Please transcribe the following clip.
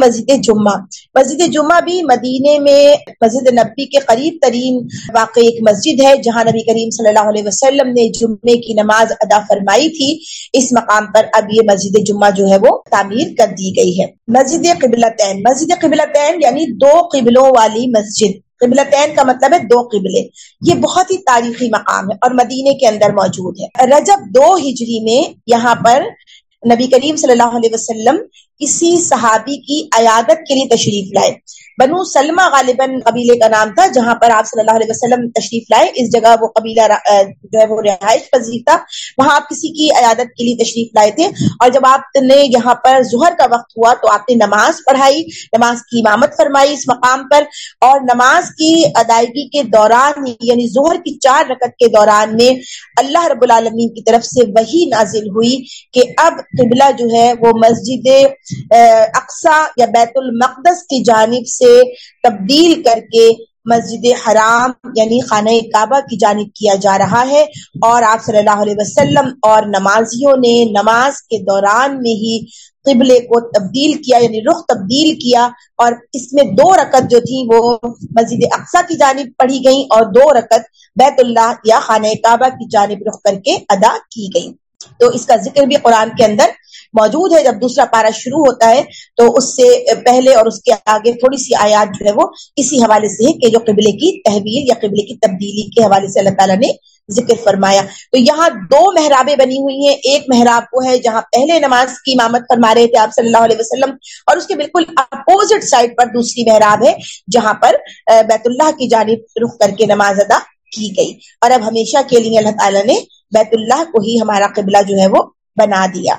مسجد جمعہ۔ مسجد جمعہ بھی مدینے میں مسجد نبی کے قریب ترین واقع ایک مسجد ہے، جہاں نبی کریم صلی اللہ علیہ وسلم نے جمعے کی نماز ادا فرمائی تھی۔ اس مقام پر اب یہ مسجد جمعہ جو ہے وہ تعمیر کر دی گئی ہے۔ مسجد قبلتین مسجد قبلتین یعنی دو قبلوں والی مسجد۔ قبلتین کا مطلب ہے دو قبلے۔ یہ بہت ہی تاریخی مقام ہے اور مدینے کے اندر موجود ہے۔ رجب دو ہجری میں یہاں پر نبی کریم صلی اللہ علیہ وسلم کسی صحابی کی عیادت کے لیے تشریف لائے۔ بنو سلمہ غالباً قبیلے کا نام تھا، جہاں پر آپ صلی اللہ علیہ وسلم تشریف لائے۔ اس جگہ وہ قبیلہ جو ہے وہ رہائش پذیر تھا۔ وہاں آپ کسی کی عیادت کے لیے تشریف لائے تھے۔ اور جب آپ نے یہاں پر ظہر کا وقت ہوا تو آپ نے نماز پڑھائی، نماز کی امامت فرمائی اس مقام پر۔ اور نماز کی ادائیگی کے دوران یعنی ظہر کی چار رکعت کے دوران میں اللہ رب العالمین کی طرف سے وہی نازل ہوئی کہ اب قبلہ جو ہے وہ مسجد اقسا یا بیت المقدس کی جانب سے تبدیل کر کے مسجد حرام یعنی خانہ کعبہ کی جانب کیا جا رہا ہے۔ اور آپ صلی اللہ علیہ وسلم اور نمازیوں نے نماز کے دوران میں ہی قبلے کو تبدیل کیا یعنی رخ تبدیل کیا۔ اور اس میں دو رکت جو تھی وہ مسجد اقسا کی جانب پڑھی گئیں اور دو رکت بیت اللہ یا خانہ کعبہ کی جانب رخ کر کے ادا کی گئی تو اس کا ذکر بھی قرآن کے اندر موجود ہے، جب دوسرا پارا شروع ہوتا ہے، تو اس سے پہلے اور اس کے آگے تھوڑی سی آیات جو ہے وہ اسی حوالے سے ہے کہ جو قبلے کی تحویل یا قبلے کی تبدیلی کے حوالے سے اللہ تعالیٰ نے ذکر فرمایا۔ تو یہاں دو محرابیں بنی ہوئی ہیں۔ ایک محراب وہ ہے جہاں پہلے نماز کی امامت فرما رہے تھے آپ صلی اللہ علیہ وسلم، اور اس کے بالکل اپوزٹ سائڈ پر دوسری محراب ہے، جہاں پر بیت اللہ کی جانب رخ کر کے نماز ادا کی گئی۔ اور اب ہمیشہ کے لیے اللہ تعالیٰ نے بیت اللہ کو ہی ہمارا قبلہ جو ہے وہ بنا دیا۔